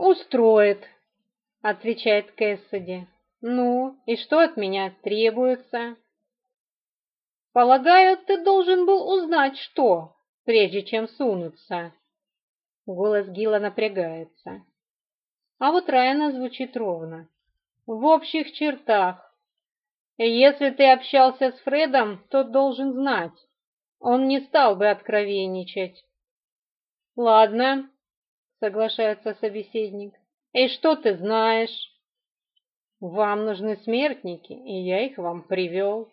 «Устроит», — отвечает Кэссиди. «Ну, и что от меня требуется?» «Полагаю, ты должен был узнать, что, прежде чем сунуться». Голос Гила напрягается. А вот Райана звучит ровно. «В общих чертах. Если ты общался с Фредом, то должен знать. Он не стал бы откровенничать». «Ладно, соглашается собеседник. И что ты знаешь? Вам нужны смертники, и я их вам привел.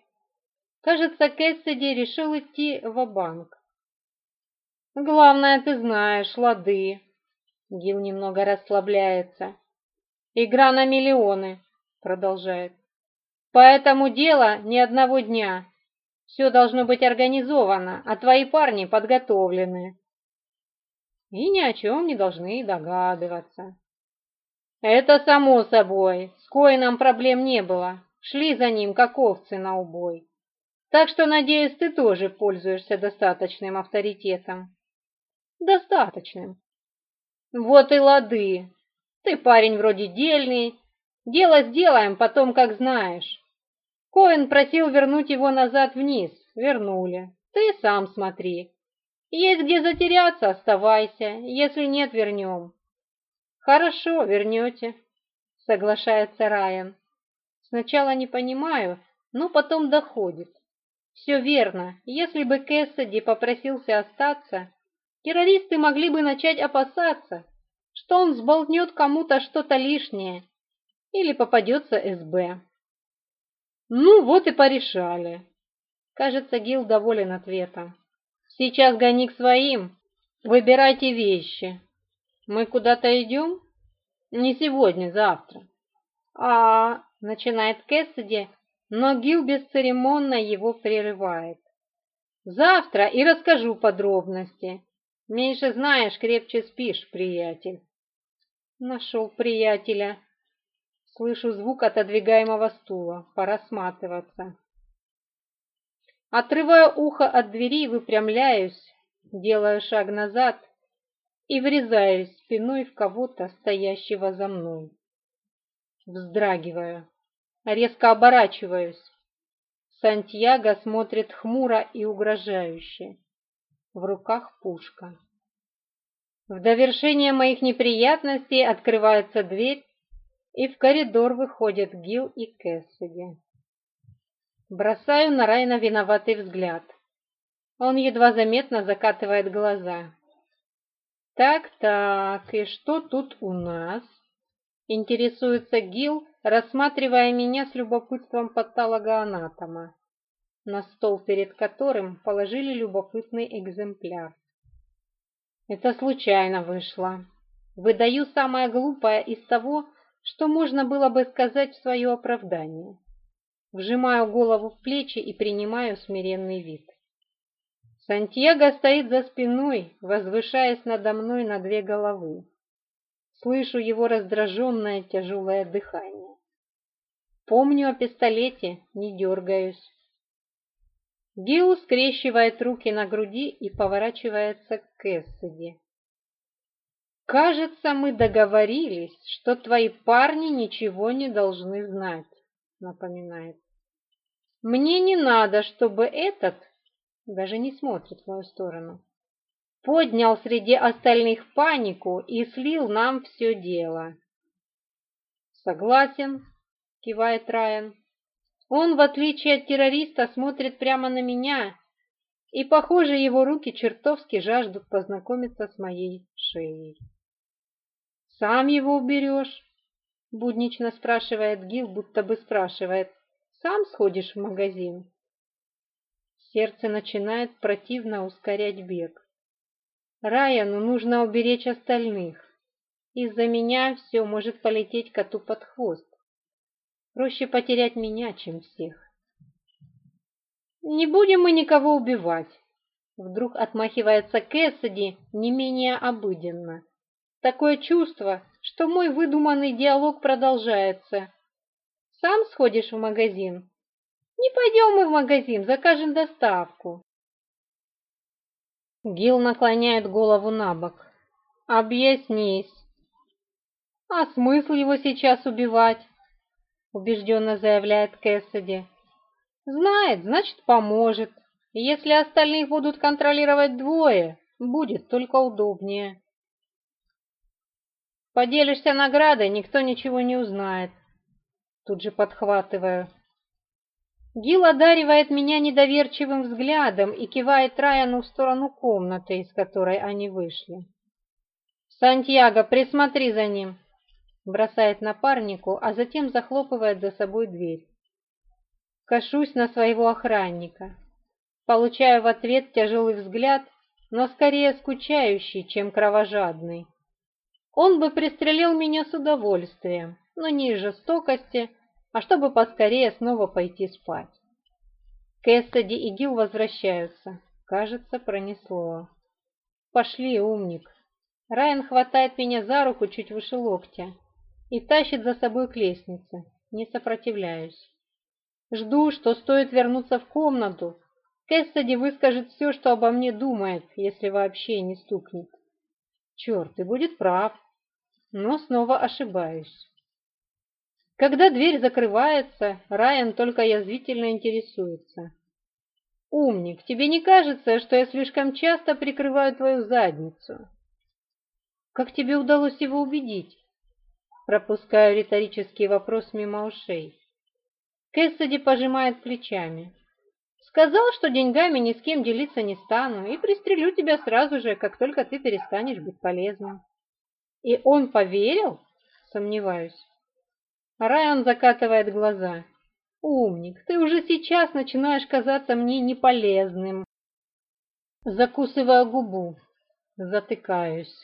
Кажется, Кэссиди решил идти в банк Главное, ты знаешь, лады. Гил немного расслабляется. Игра на миллионы, продолжает. По этому делу ни одного дня. Все должно быть организовано, а твои парни подготовлены и ни о чем не должны догадываться. Это само собой, с Коином проблем не было, шли за ним как овцы на убой. Так что, надеюсь, ты тоже пользуешься достаточным авторитетом. Достаточным. Вот и лады. Ты парень вроде дельный. Дело сделаем потом, как знаешь. Коин просил вернуть его назад вниз. Вернули. Ты сам смотри. Есть где затеряться, оставайся, если нет, вернем. Хорошо, вернете, соглашается Райан. Сначала не понимаю, но потом доходит. Все верно, если бы Кэссиди попросился остаться, террористы могли бы начать опасаться, что он сболтнет кому-то что-то лишнее или попадется СБ. Ну вот и порешали. Кажется, Гил доволен ответом. Сейчас гони к своим. Выбирайте вещи. Мы куда-то идем? Не сегодня, завтра. А, начинает Кэссиди, но Гил бесцеремонно его прерывает. Завтра и расскажу подробности. Меньше знаешь, крепче спишь, приятель. Нашел приятеля. Слышу звук отодвигаемого стула. Пора сматываться. Отрываю ухо от двери, выпрямляюсь, делаю шаг назад и врезаюсь спиной в кого-то, стоящего за мной. Вздрагиваю, резко оборачиваюсь. Сантьяго смотрит хмуро и угрожающе. В руках пушка. В довершение моих неприятностей открывается дверь, и в коридор выходят Гил и Кэссиди. Бросаю на Райна виноватый взгляд. Он едва заметно закатывает глаза. «Так-так, и что тут у нас?» Интересуется Гил, рассматривая меня с любопытством патологоанатома, на стол перед которым положили любопытный экземпляр. «Это случайно вышло. Выдаю самое глупое из того, что можно было бы сказать в свое оправдание». Вжимаю голову в плечи и принимаю смиренный вид. Сантьяго стоит за спиной, возвышаясь надо мной на две головы. Слышу его раздраженное тяжелое дыхание. Помню о пистолете, не дергаюсь. Гео скрещивает руки на груди и поворачивается к Кэссиди. «Кажется, мы договорились, что твои парни ничего не должны знать» напоминает. Мне не надо, чтобы этот даже не смотрит в мою сторону. Поднял среди остальных панику и слил нам все дело. Согласен, кивает Райан. Он, в отличие от террориста, смотрит прямо на меня, и, похоже, его руки чертовски жаждут познакомиться с моей шеей. Сам его уберешь, – буднично спрашивает Гил, будто бы спрашивает. «Сам сходишь в магазин?» Сердце начинает противно ускорять бег. «Райану нужно уберечь остальных. Из-за меня все может полететь коту под хвост. Проще потерять меня, чем всех». «Не будем мы никого убивать», — вдруг отмахивается Кэссиди не менее обыденно. «Такое чувство, что мой выдуманный диалог продолжается. «Сам сходишь в магазин?» «Не пойдем мы в магазин, закажем доставку». Гил наклоняет голову на бок. «Объяснись». «А смысл его сейчас убивать?» убежденно заявляет Кэссиди. «Знает, значит, поможет. Если остальных будут контролировать двое, будет только удобнее». Поделишься наградой, никто ничего не узнает. Тут же подхватываю. Гил одаривает меня недоверчивым взглядом и кивает Райану в сторону комнаты, из которой они вышли. «Сантьяго, присмотри за ним!» Бросает напарнику, а затем захлопывает за собой дверь. Кашусь на своего охранника. Получаю в ответ тяжелый взгляд, но скорее скучающий, чем кровожадный. Он бы пристрелил меня с удовольствием, но не из жестокости, а чтобы поскорее снова пойти спать. Кэссиди и Гил возвращаются. Кажется, пронесло. Пошли, умник. Райан хватает меня за руку чуть выше локтя и тащит за собой к лестнице. Не сопротивляюсь. Жду, что стоит вернуться в комнату. Кэссиди выскажет все, что обо мне думает, если вообще не стукнет. Черт, и будет прав но снова ошибаюсь. Когда дверь закрывается, Райан только язвительно интересуется. «Умник, тебе не кажется, что я слишком часто прикрываю твою задницу?» «Как тебе удалось его убедить?» Пропускаю риторический вопрос мимо ушей. Кэссиди пожимает плечами. «Сказал, что деньгами ни с кем делиться не стану и пристрелю тебя сразу же, как только ты перестанешь быть полезным». И он поверил? Сомневаюсь. Райан закатывает глаза. Умник, ты уже сейчас начинаешь казаться мне неполезным. Закусываю губу. Затыкаюсь.